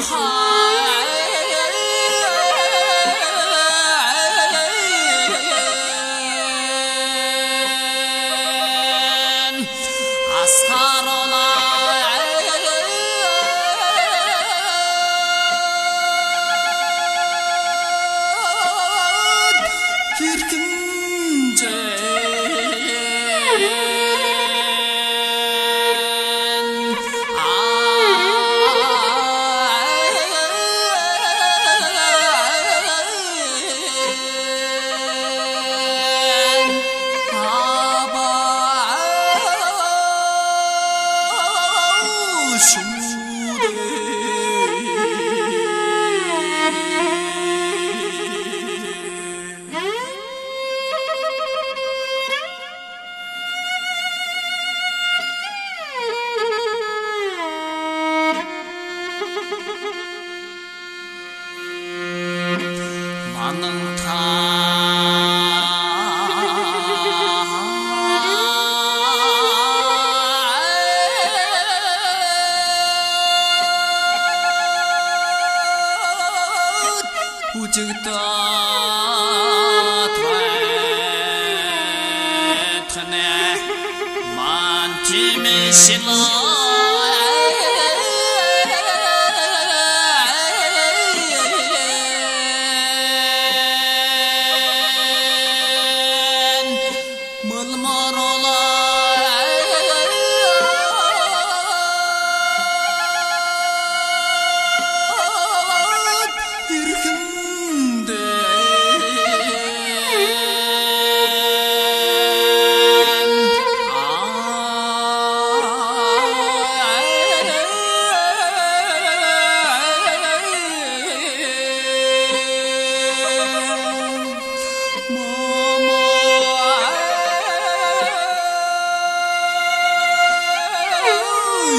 heart. 哎哎哎！Shimon.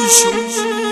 雄